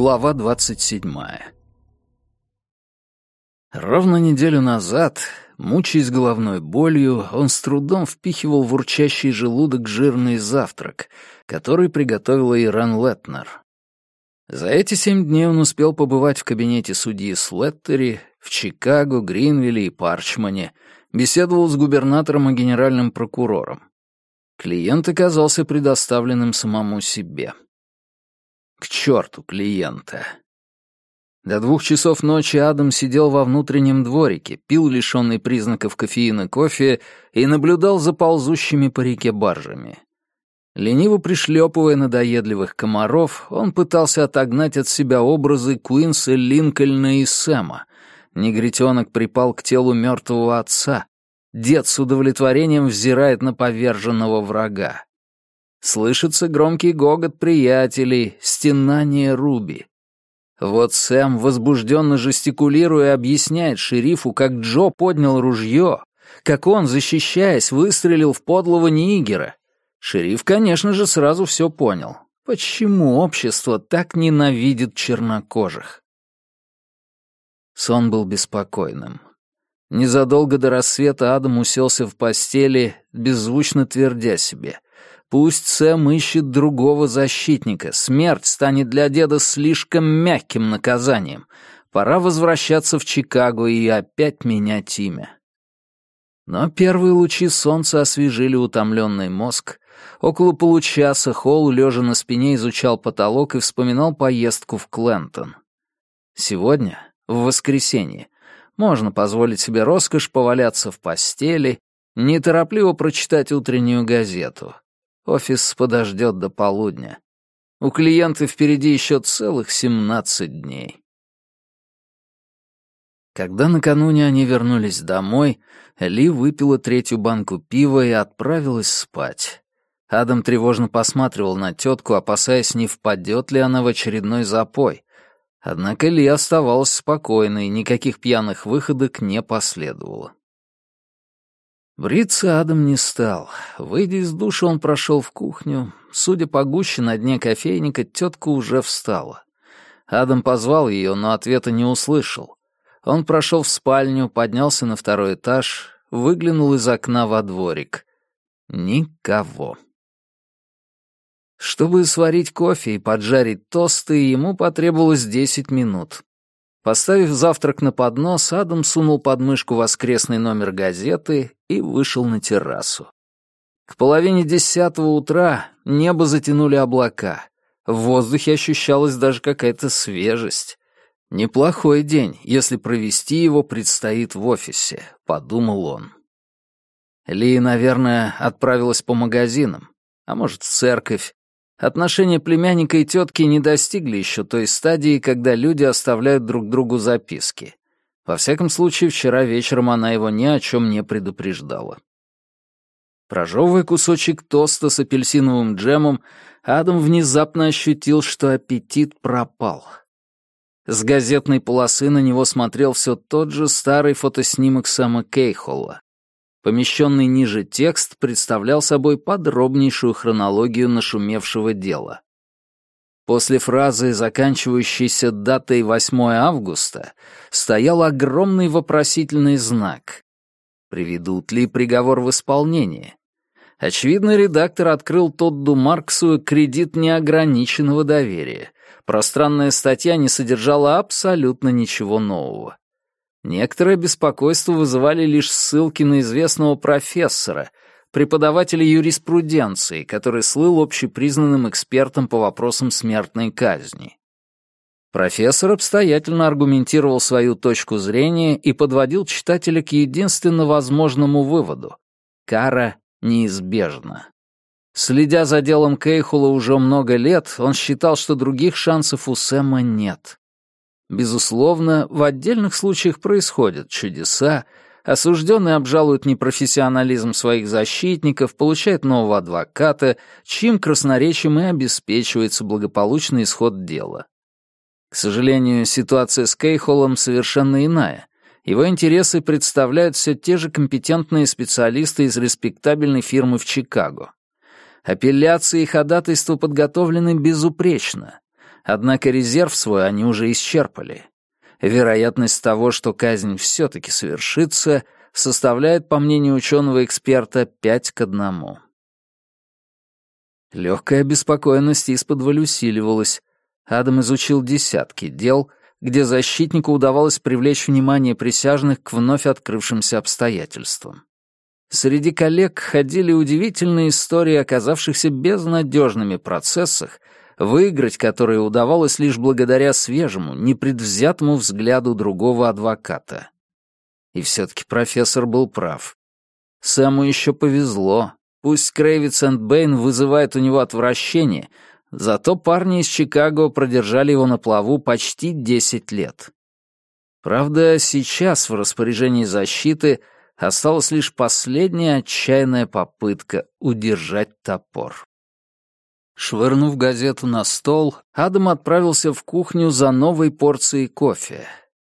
Глава 27. Ровно неделю назад, мучаясь головной болью, он с трудом впихивал в урчащий желудок жирный завтрак, который приготовила Иран Летнер. За эти семь дней он успел побывать в кабинете судьи Слеттери, в Чикаго, Гринвилле и Парчмане, беседовал с губернатором и генеральным прокурором. Клиент оказался предоставленным самому себе. К черту клиента. До двух часов ночи Адам сидел во внутреннем дворике, пил лишенный признаков кофеина кофе и наблюдал за ползущими по реке баржами. Лениво пришлепывая надоедливых комаров, он пытался отогнать от себя образы Куинса, Линкольна и Сэма. Негритенок припал к телу мертвого отца. Дед с удовлетворением взирает на поверженного врага. Слышится громкий гогот приятелей, стенание Руби. Вот Сэм, возбужденно жестикулируя, объясняет шерифу, как Джо поднял ружье, как он, защищаясь, выстрелил в подлого Нигера. Шериф, конечно же, сразу все понял. Почему общество так ненавидит чернокожих? Сон был беспокойным. Незадолго до рассвета Адам уселся в постели, беззвучно твердя себе. Пусть Сэм ищет другого защитника. Смерть станет для деда слишком мягким наказанием. Пора возвращаться в Чикаго и опять менять имя. Но первые лучи солнца освежили утомленный мозг. Около получаса Холл, лежа на спине, изучал потолок и вспоминал поездку в Клентон. Сегодня, в воскресенье, можно позволить себе роскошь поваляться в постели, неторопливо прочитать утреннюю газету — Офис подождет до полудня. У клиента впереди еще целых 17 дней. Когда накануне они вернулись домой, Ли выпила третью банку пива и отправилась спать. Адам тревожно посматривал на тетку, опасаясь, не впадет ли она в очередной запой. Однако Ли оставалась спокойной, никаких пьяных выходок не последовало. Бриться Адам не стал. Выйдя из душа, он прошел в кухню. Судя по гуще на дне кофейника, тетка уже встала. Адам позвал ее, но ответа не услышал. Он прошел в спальню, поднялся на второй этаж, выглянул из окна во дворик. Никого. Чтобы сварить кофе и поджарить тосты, ему потребовалось десять минут. Поставив завтрак на поднос, Адам сунул под мышку воскресный номер газеты и вышел на террасу. К половине десятого утра небо затянули облака. В воздухе ощущалась даже какая-то свежесть. «Неплохой день, если провести его предстоит в офисе», — подумал он. Ли, наверное, отправилась по магазинам, а может, в церковь, Отношения племянника и тетки не достигли еще той стадии, когда люди оставляют друг другу записки. Во всяком случае, вчера вечером она его ни о чем не предупреждала. Прожевывая кусочек тоста с апельсиновым джемом, Адам внезапно ощутил, что аппетит пропал. С газетной полосы на него смотрел все тот же старый фотоснимок Сэма Кейхолла. Помещенный ниже текст представлял собой подробнейшую хронологию нашумевшего дела. После фразы, заканчивающейся датой 8 августа, стоял огромный вопросительный знак. Приведут ли приговор в исполнение? Очевидно, редактор открыл Тодду Марксу кредит неограниченного доверия. Пространная статья не содержала абсолютно ничего нового. Некоторое беспокойство вызывали лишь ссылки на известного профессора, преподавателя юриспруденции, который слыл общепризнанным экспертом по вопросам смертной казни. Профессор обстоятельно аргументировал свою точку зрения и подводил читателя к единственно возможному выводу — кара неизбежна. Следя за делом Кейхула уже много лет, он считал, что других шансов у Сэма нет. Безусловно, в отдельных случаях происходят чудеса, осужденный обжалует непрофессионализм своих защитников, получает нового адвоката, чьим красноречием и обеспечивается благополучный исход дела. К сожалению, ситуация с Кейхолом совершенно иная. Его интересы представляют все те же компетентные специалисты из респектабельной фирмы в Чикаго. Апелляции и ходатайства подготовлены безупречно. Однако резерв свой они уже исчерпали. Вероятность того, что казнь все-таки совершится, составляет, по мнению ученого-эксперта, 5 к 1. Легкая обеспокоенность из-под усиливалась. Адам изучил десятки дел, где защитнику удавалось привлечь внимание присяжных к вновь открывшимся обстоятельствам. Среди коллег ходили удивительные истории оказавшихся безнадежными процессах, выиграть которые удавалось лишь благодаря свежему, непредвзятому взгляду другого адвоката. И все-таки профессор был прав. Сэму еще повезло. Пусть Крейвиц энд Бэйн вызывает у него отвращение, зато парни из Чикаго продержали его на плаву почти 10 лет. Правда, сейчас в распоряжении защиты осталась лишь последняя отчаянная попытка удержать топор. Швырнув газету на стол, Адам отправился в кухню за новой порцией кофе.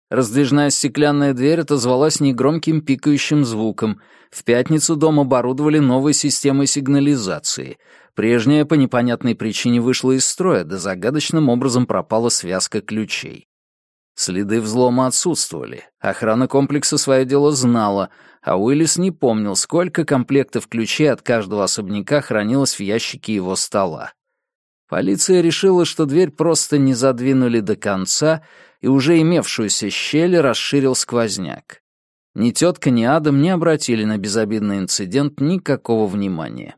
Раздвижная стеклянная дверь отозвалась негромким пикающим звуком. В пятницу дом оборудовали новой системой сигнализации. Прежняя по непонятной причине вышла из строя, да загадочным образом пропала связка ключей. Следы взлома отсутствовали. Охрана комплекса свое дело знала, а Уиллис не помнил, сколько комплектов ключей от каждого особняка хранилось в ящике его стола. Полиция решила, что дверь просто не задвинули до конца, и уже имевшуюся щель расширил сквозняк. Ни тетка, ни Адам не обратили на безобидный инцидент никакого внимания.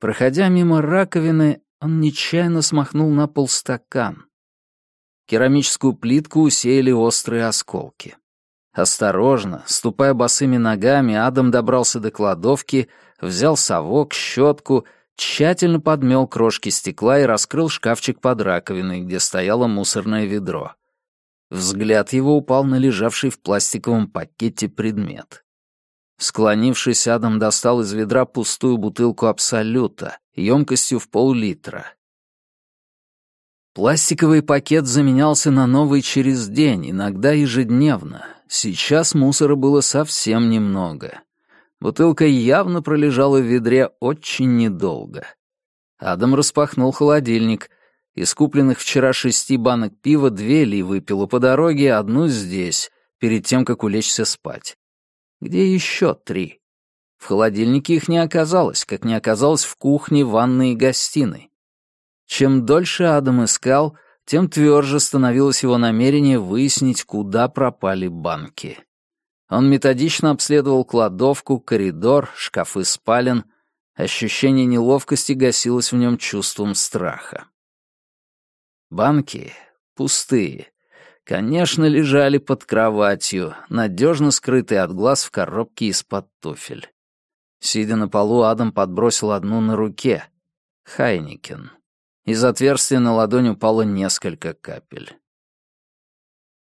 Проходя мимо раковины, он нечаянно смахнул на пол стакан. Керамическую плитку усеяли острые осколки. Осторожно, ступая босыми ногами, Адам добрался до кладовки, взял совок, щетку, тщательно подмел крошки стекла и раскрыл шкафчик под раковиной, где стояло мусорное ведро. Взгляд его упал на лежавший в пластиковом пакете предмет. Склонившись, Адам достал из ведра пустую бутылку Абсолюта, емкостью в пол-литра. Пластиковый пакет заменялся на новый через день, иногда ежедневно. Сейчас мусора было совсем немного. Бутылка явно пролежала в ведре очень недолго. Адам распахнул холодильник, из купленных вчера шести банок пива две Ли выпила по дороге, одну здесь, перед тем, как улечься спать. Где еще три? В холодильнике их не оказалось, как не оказалось в кухне, ванной и гостиной. Чем дольше Адам искал, тем тверже становилось его намерение выяснить, куда пропали банки. Он методично обследовал кладовку, коридор, шкафы спален. Ощущение неловкости гасилось в нем чувством страха. Банки пустые. Конечно, лежали под кроватью, надежно скрытые от глаз в коробке из-под туфель. Сидя на полу, Адам подбросил одну на руке. Хайникен. Из отверстия на ладонь упало несколько капель.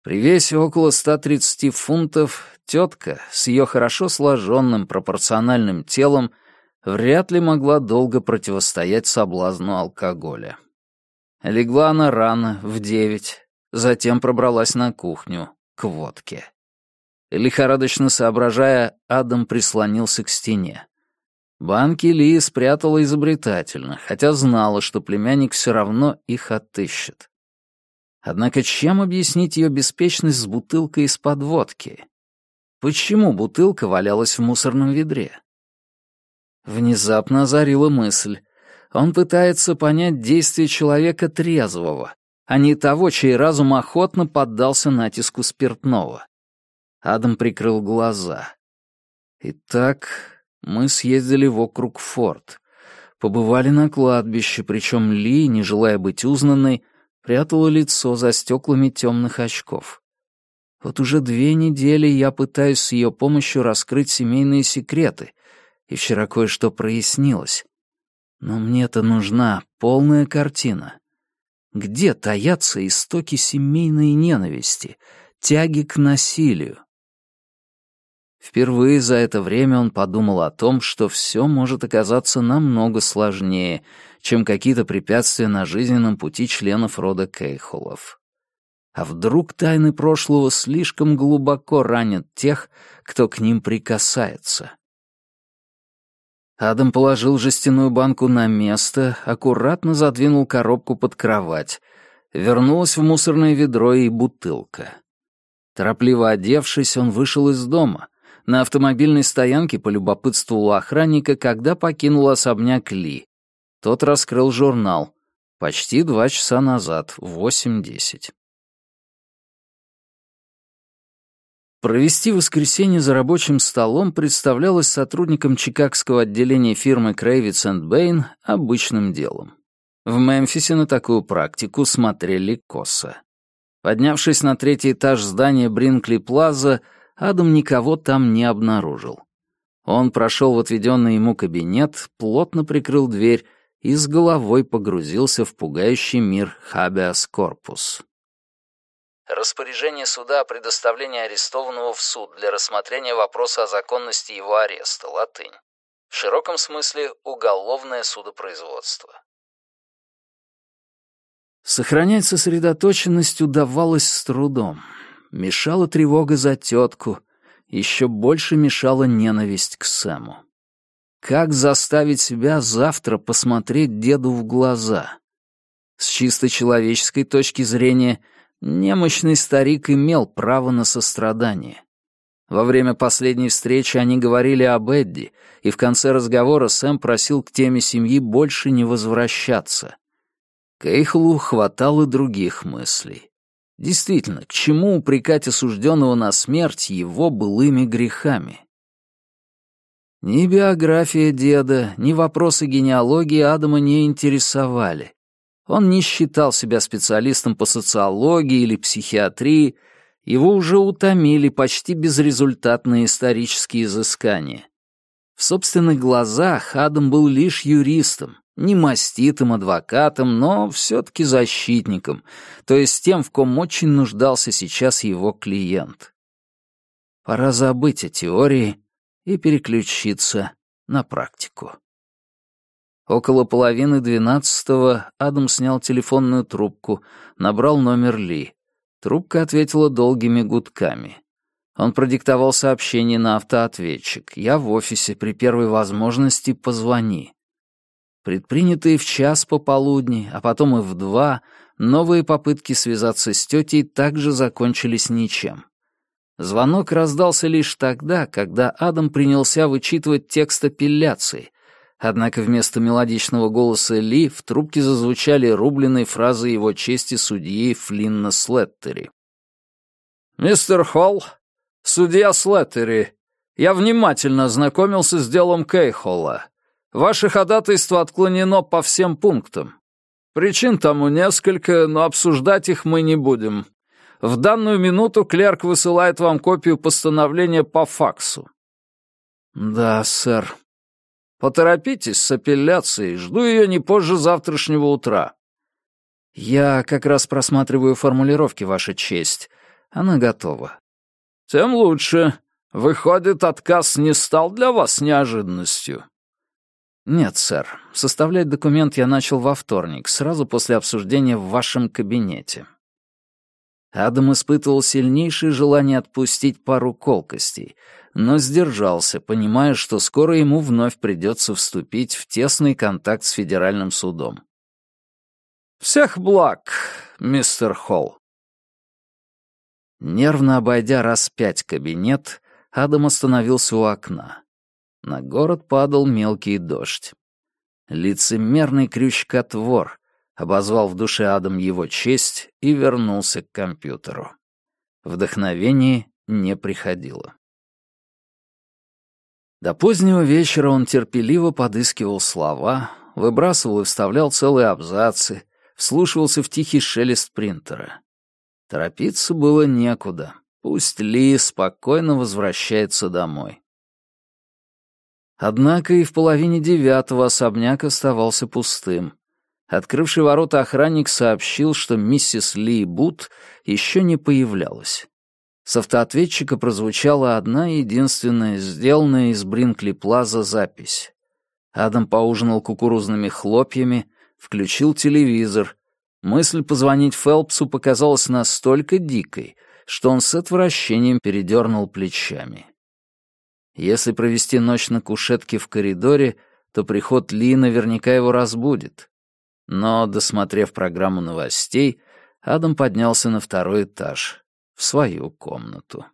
При весе около 130 фунтов тетка с ее хорошо сложенным пропорциональным телом вряд ли могла долго противостоять соблазну алкоголя. Легла она рано, в девять, затем пробралась на кухню, к водке. Лихорадочно соображая, Адам прислонился к стене. Банки Ли спрятала изобретательно, хотя знала, что племянник все равно их отыщет. Однако чем объяснить ее беспечность с бутылкой из-под водки? Почему бутылка валялась в мусорном ведре? Внезапно озарила мысль. Он пытается понять действия человека трезвого, а не того, чей разум охотно поддался натиску спиртного. Адам прикрыл глаза. Итак, мы съездили вокруг форт. Побывали на кладбище, причем Ли, не желая быть узнанной, прятала лицо за стеклами темных очков. Вот уже две недели я пытаюсь с ее помощью раскрыть семейные секреты, и вчера кое-что прояснилось. Но мне-то нужна полная картина. Где таятся истоки семейной ненависти, тяги к насилию? Впервые за это время он подумал о том, что все может оказаться намного сложнее, чем какие-то препятствия на жизненном пути членов рода Кейхолов. А вдруг тайны прошлого слишком глубоко ранят тех, кто к ним прикасается? Адам положил жестяную банку на место, аккуратно задвинул коробку под кровать, Вернулась в мусорное ведро и бутылка. Торопливо одевшись, он вышел из дома. На автомобильной стоянке полюбопытствовал охранника, когда покинул особняк Ли. Тот раскрыл журнал. Почти два часа назад, в восемь десять. Провести воскресенье за рабочим столом представлялось сотрудникам чикагского отделения фирмы Крэвиц энд Бэйн обычным делом. В Мемфисе на такую практику смотрели косо. Поднявшись на третий этаж здания Бринкли Плаза, Адам никого там не обнаружил. Он прошел в отведенный ему кабинет, плотно прикрыл дверь и с головой погрузился в пугающий мир Хабиас Корпус. Распоряжение суда о предоставлении арестованного в суд для рассмотрения вопроса о законности его ареста, латынь. В широком смысле уголовное судопроизводство. Сохранять сосредоточенность удавалось с трудом. Мешала тревога за тетку, еще больше мешала ненависть к Сэму. Как заставить себя завтра посмотреть деду в глаза? С чисто человеческой точки зрения — Немощный старик имел право на сострадание. Во время последней встречи они говорили об Эдди, и в конце разговора Сэм просил к теме семьи больше не возвращаться. Кейхлу хватало других мыслей. Действительно, к чему упрекать осужденного на смерть его былыми грехами? Ни биография деда, ни вопросы генеалогии Адама не интересовали. Он не считал себя специалистом по социологии или психиатрии, его уже утомили почти безрезультатные исторические изыскания. В собственных глазах Адам был лишь юристом, не маститым адвокатом, но все-таки защитником, то есть тем, в ком очень нуждался сейчас его клиент. Пора забыть о теории и переключиться на практику. Около половины двенадцатого Адам снял телефонную трубку, набрал номер Ли. Трубка ответила долгими гудками. Он продиктовал сообщение на автоответчик. «Я в офисе, при первой возможности позвони». Предпринятые в час пополудни, а потом и в два, новые попытки связаться с тетей также закончились ничем. Звонок раздался лишь тогда, когда Адам принялся вычитывать текст апелляции, Однако вместо мелодичного голоса Ли в трубке зазвучали рубленые фразы его чести судьи Флинна Слеттери. «Мистер Холл, судья Слеттери, я внимательно ознакомился с делом Кейхолла. Ваше ходатайство отклонено по всем пунктам. Причин тому несколько, но обсуждать их мы не будем. В данную минуту клерк высылает вам копию постановления по факсу». «Да, сэр», Поторопитесь с апелляцией, жду ее не позже завтрашнего утра». «Я как раз просматриваю формулировки, Ваша честь. Она готова». «Тем лучше. Выходит, отказ не стал для вас неожиданностью?» «Нет, сэр. Составлять документ я начал во вторник, сразу после обсуждения в вашем кабинете». Адам испытывал сильнейшее желание отпустить пару колкостей, но сдержался, понимая, что скоро ему вновь придется вступить в тесный контакт с федеральным судом. «Всех благ, мистер Холл!» Нервно обойдя раз пять кабинет, Адам остановился у окна. На город падал мелкий дождь. Лицемерный крючкотвор обозвал в душе Адам его честь и вернулся к компьютеру. Вдохновение не приходило. До позднего вечера он терпеливо подыскивал слова, выбрасывал и вставлял целые абзацы, вслушивался в тихий шелест принтера. Торопиться было некуда. Пусть Ли спокойно возвращается домой. Однако и в половине девятого особняк оставался пустым. Открывший ворота охранник сообщил, что миссис Ли Бут еще не появлялась. С автоответчика прозвучала одна единственная, сделанная из Бринкли Плаза запись. Адам поужинал кукурузными хлопьями, включил телевизор. Мысль позвонить Фелпсу показалась настолько дикой, что он с отвращением передернул плечами. Если провести ночь на кушетке в коридоре, то приход Ли наверняка его разбудит. Но, досмотрев программу новостей, Адам поднялся на второй этаж, в свою комнату.